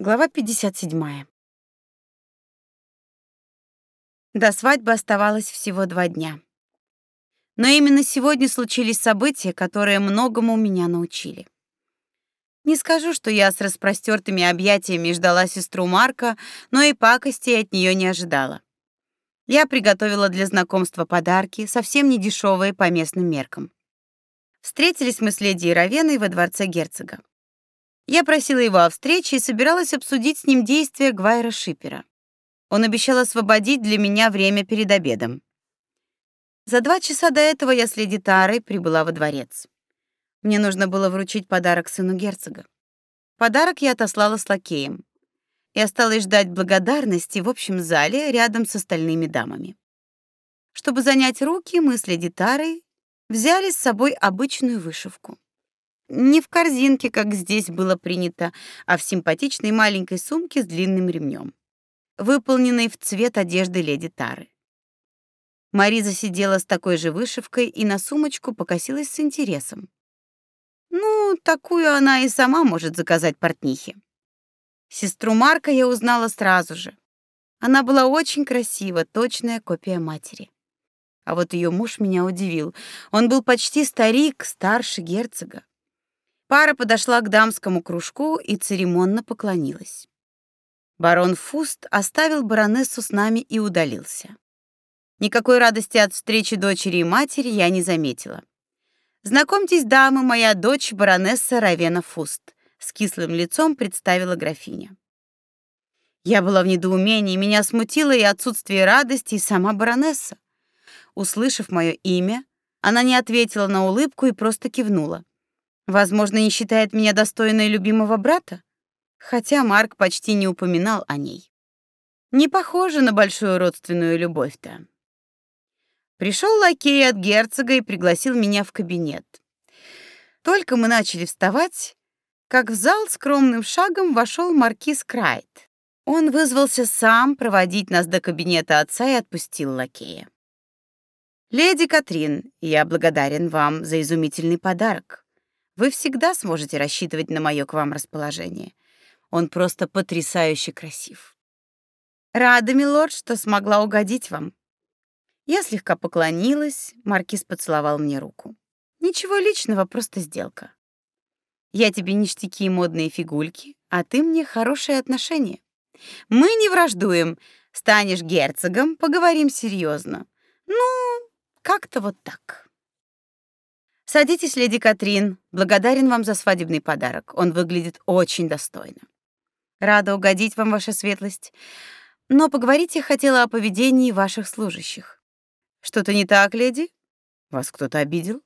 Глава 57. До свадьбы оставалось всего два дня. Но именно сегодня случились события, которые многому меня научили. Не скажу, что я с распростертыми объятиями ждала сестру Марка, но и пакостей от нее не ожидала. Я приготовила для знакомства подарки, совсем не дешевые по местным меркам. Встретились мы с леди Равеной во дворце герцога. Я просила его о встрече и собиралась обсудить с ним действия Гвайра Шипера. Он обещал освободить для меня время перед обедом. За два часа до этого я с леди Тарой прибыла во дворец. Мне нужно было вручить подарок сыну герцога. Подарок я отослала с лакеем. И осталась ждать благодарности в общем зале рядом с остальными дамами. Чтобы занять руки, мы с леди Тарой взяли с собой обычную вышивку. Не в корзинке, как здесь было принято, а в симпатичной маленькой сумке с длинным ремнем, выполненной в цвет одежды леди Тары. Мариза сидела с такой же вышивкой и на сумочку покосилась с интересом. Ну, такую она и сама может заказать портнихе. Сестру Марка я узнала сразу же. Она была очень красива, точная копия матери. А вот ее муж меня удивил. Он был почти старик, старше герцога. Пара подошла к дамскому кружку и церемонно поклонилась. Барон Фуст оставил баронессу с нами и удалился. Никакой радости от встречи дочери и матери я не заметила. Знакомьтесь, дамы, моя дочь баронесса Равена Фуст, с кислым лицом представила графиня. Я была в недоумении, меня смутило и отсутствие радости, и сама баронесса. Услышав мое имя, она не ответила на улыбку и просто кивнула. Возможно, не считает меня достойной любимого брата, хотя Марк почти не упоминал о ней. Не похоже на большую родственную любовь-то. Пришел лакей от герцога и пригласил меня в кабинет. Только мы начали вставать, как в зал скромным шагом вошел маркиз Крайт. Он вызвался сам проводить нас до кабинета отца и отпустил лакея. Леди Катрин, я благодарен вам за изумительный подарок. Вы всегда сможете рассчитывать на мое к вам расположение. Он просто потрясающе красив. Рада, милорд, что смогла угодить вам. Я слегка поклонилась, маркиз поцеловал мне руку. Ничего личного, просто сделка. Я тебе ништяки и модные фигульки, а ты мне хорошие отношения. Мы не враждуем. Станешь герцогом, поговорим серьезно. Ну, как-то вот так. Садитесь, леди Катрин. Благодарен вам за свадебный подарок. Он выглядит очень достойно. Рада угодить вам, ваша светлость. Но поговорить я хотела о поведении ваших служащих. Что-то не так, леди? Вас кто-то обидел?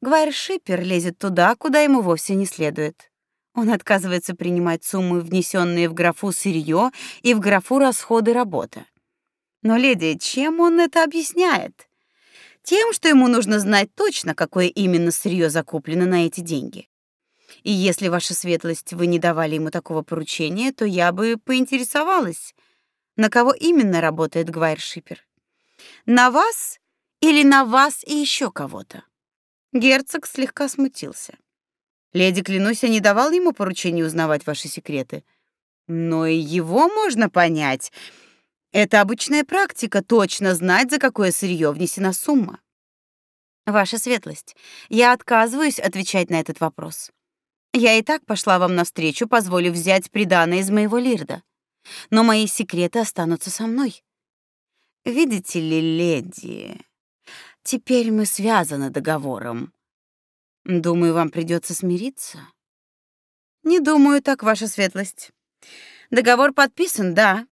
Гвайр Шипер лезет туда, куда ему вовсе не следует. Он отказывается принимать суммы, внесенные в графу сырье и в графу расходы работы. Но, леди, чем он это объясняет? Тем, что ему нужно знать точно, какое именно сырье закуплено на эти деньги. И если ваша светлость вы не давали ему такого поручения, то я бы поинтересовалась, на кого именно работает Гвайр Шипер. На вас или на вас и еще кого-то? Герцог слегка смутился. Леди, клянусь, я не давал ему поручения узнавать ваши секреты. Но и его можно понять. Это обычная практика точно знать, за какое сырье внесена сумма. Ваша светлость, я отказываюсь отвечать на этот вопрос. Я и так пошла вам навстречу, позволив взять приданое из моего лирда. Но мои секреты останутся со мной. Видите ли, леди, теперь мы связаны договором. Думаю, вам придется смириться. Не думаю так, ваша светлость. Договор подписан, да,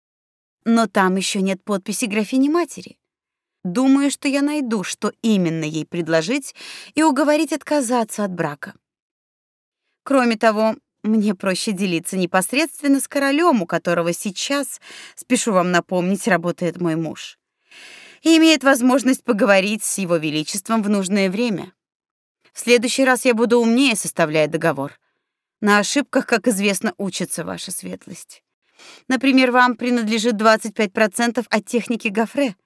но там еще нет подписи графини матери. Думаю, что я найду, что именно ей предложить и уговорить отказаться от брака. Кроме того, мне проще делиться непосредственно с королем, у которого сейчас, спешу вам напомнить, работает мой муж. И имеет возможность поговорить с его величеством в нужное время. В следующий раз я буду умнее составляя договор. На ошибках, как известно, учится ваша светлость. Например, вам принадлежит 25% от техники гофре.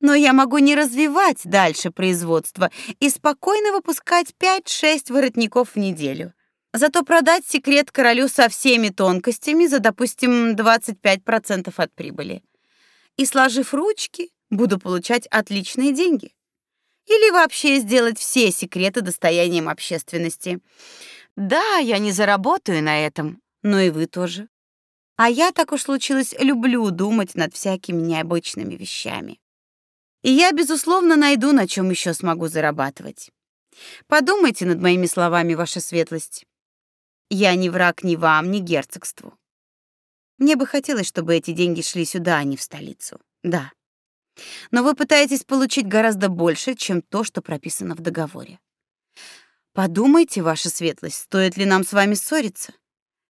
Но я могу не развивать дальше производство и спокойно выпускать 5-6 воротников в неделю. Зато продать секрет королю со всеми тонкостями за, допустим, 25% от прибыли. И сложив ручки, буду получать отличные деньги. Или вообще сделать все секреты достоянием общественности. Да, я не заработаю на этом, но и вы тоже. А я так уж случилось люблю думать над всякими необычными вещами. И я безусловно найду, на чем еще смогу зарабатывать. Подумайте над моими словами, ваша светлость. Я не враг ни вам, ни герцогству. Мне бы хотелось, чтобы эти деньги шли сюда, а не в столицу. Да. Но вы пытаетесь получить гораздо больше, чем то, что прописано в договоре. Подумайте, ваша светлость, стоит ли нам с вами ссориться?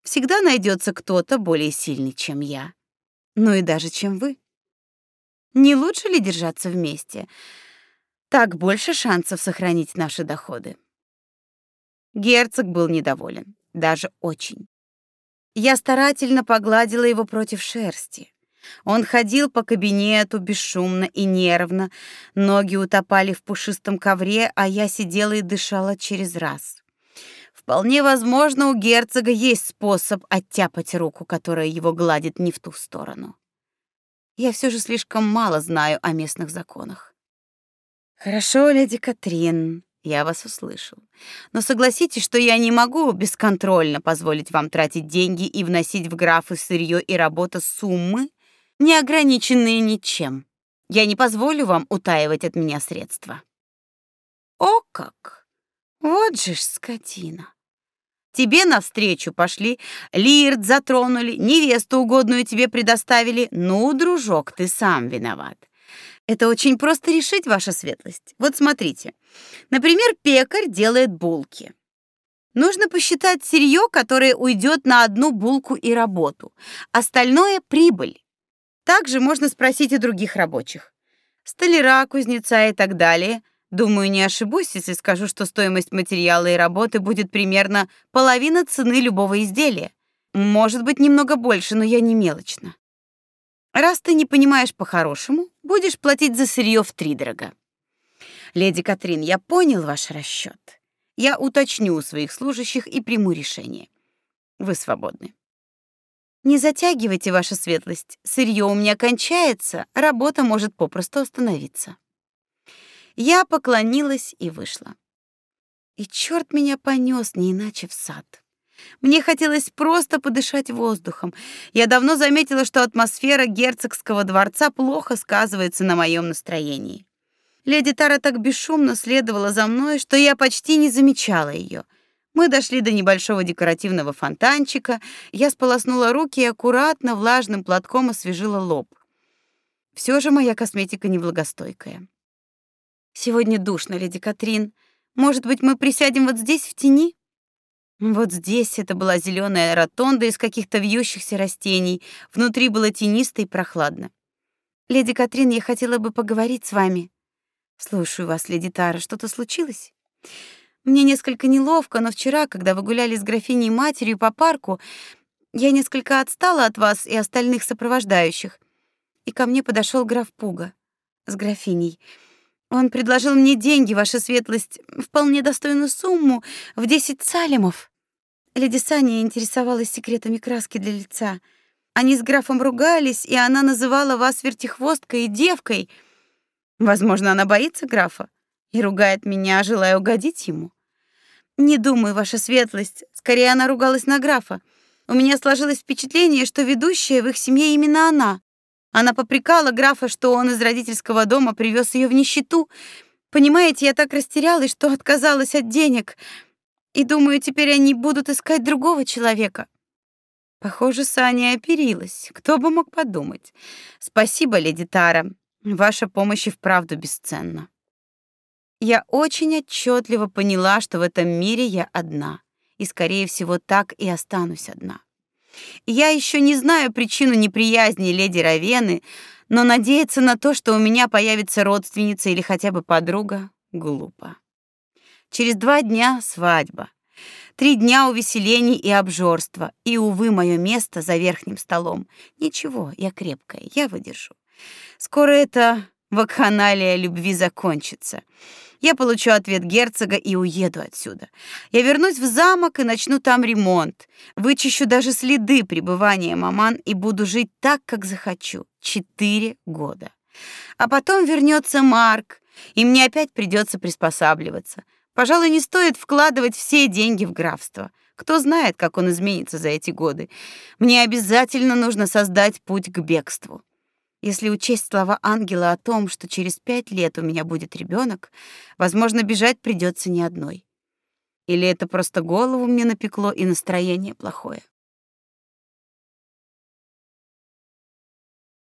Всегда найдется кто-то более сильный, чем я. Ну и даже чем вы. Не лучше ли держаться вместе? Так больше шансов сохранить наши доходы. Герцог был недоволен даже очень. Я старательно погладила его против шерсти. Он ходил по кабинету бесшумно и нервно, ноги утопали в пушистом ковре, а я сидела и дышала через раз. Вполне возможно, у герцога есть способ оттяпать руку, которая его гладит не в ту сторону. Я все же слишком мало знаю о местных законах. Хорошо, леди Катрин, я вас услышал. Но согласитесь, что я не могу бесконтрольно позволить вам тратить деньги и вносить в графы сырье и работа суммы, не ограниченные ничем. Я не позволю вам утаивать от меня средства. О как! Вот же ж скотина. Тебе навстречу пошли, лирд затронули, невесту угодную тебе предоставили. Ну, дружок, ты сам виноват. Это очень просто решить, ваша светлость. Вот смотрите. Например, пекарь делает булки. Нужно посчитать сырье, которое уйдет на одну булку и работу. Остальное прибыль. Также можно спросить и других рабочих. Столяра, кузнеца и так далее. Думаю, не ошибусь, если скажу, что стоимость материала и работы будет примерно половина цены любого изделия. Может быть, немного больше, но я не мелочна. Раз ты не понимаешь по-хорошему, будешь платить за сырье втридорога. Леди Катрин, я понял ваш расчёт. Я уточню у своих служащих и приму решение. Вы свободны. Не затягивайте ваша светлость. Сырье у меня кончается, работа может попросту остановиться. Я поклонилась и вышла. И чёрт меня понёс не иначе в сад. Мне хотелось просто подышать воздухом. Я давно заметила, что атмосфера герцогского дворца плохо сказывается на моем настроении. Леди Тара так бесшумно следовала за мной, что я почти не замечала ее. Мы дошли до небольшого декоративного фонтанчика. Я сполоснула руки и аккуратно влажным платком освежила лоб. Все же моя косметика невлагостойкая. Сегодня душно, леди Катрин. Может быть, мы присядем вот здесь в тени? Вот здесь это была зеленая ротонда из каких-то вьющихся растений. Внутри было тенисто и прохладно. Леди Катрин, я хотела бы поговорить с вами. Слушаю вас, леди Тара. Что-то случилось? Мне несколько неловко, но вчера, когда вы гуляли с графиней матерью по парку, я несколько отстала от вас и остальных сопровождающих. И ко мне подошел граф Пуга с графиней. Он предложил мне деньги, ваша светлость, вполне достойную сумму в десять салимов. Леди Саня интересовалась секретами краски для лица. Они с графом ругались, и она называла вас вертихвосткой и девкой. Возможно, она боится графа и ругает меня, желая угодить ему. Не думаю, ваша светлость, скорее она ругалась на графа. У меня сложилось впечатление, что ведущая в их семье именно она. Она попрекала графа, что он из родительского дома привез ее в нищету. Понимаете, я так растерялась, что отказалась от денег. И думаю, теперь они будут искать другого человека. Похоже, Саня оперилась. Кто бы мог подумать. Спасибо, леди Тара. Ваша помощь и вправду бесценна. Я очень отчетливо поняла, что в этом мире я одна, и скорее всего так и останусь одна. Я еще не знаю причину неприязни леди Равены, но надеяться на то, что у меня появится родственница или хотя бы подруга, глупо. Через два дня свадьба. Три дня увеселений и обжорства. И, увы, мое место за верхним столом. Ничего, я крепкая, я выдержу. Скоро это вакханалия любви закончится. Я получу ответ герцога и уеду отсюда. Я вернусь в замок и начну там ремонт. Вычищу даже следы пребывания маман и буду жить так, как захочу. Четыре года. А потом вернется Марк, и мне опять придется приспосабливаться. Пожалуй, не стоит вкладывать все деньги в графство. Кто знает, как он изменится за эти годы. Мне обязательно нужно создать путь к бегству. Если учесть слова ангела о том, что через пять лет у меня будет ребенок, возможно, бежать придется не одной. Или это просто голову мне напекло и настроение плохое.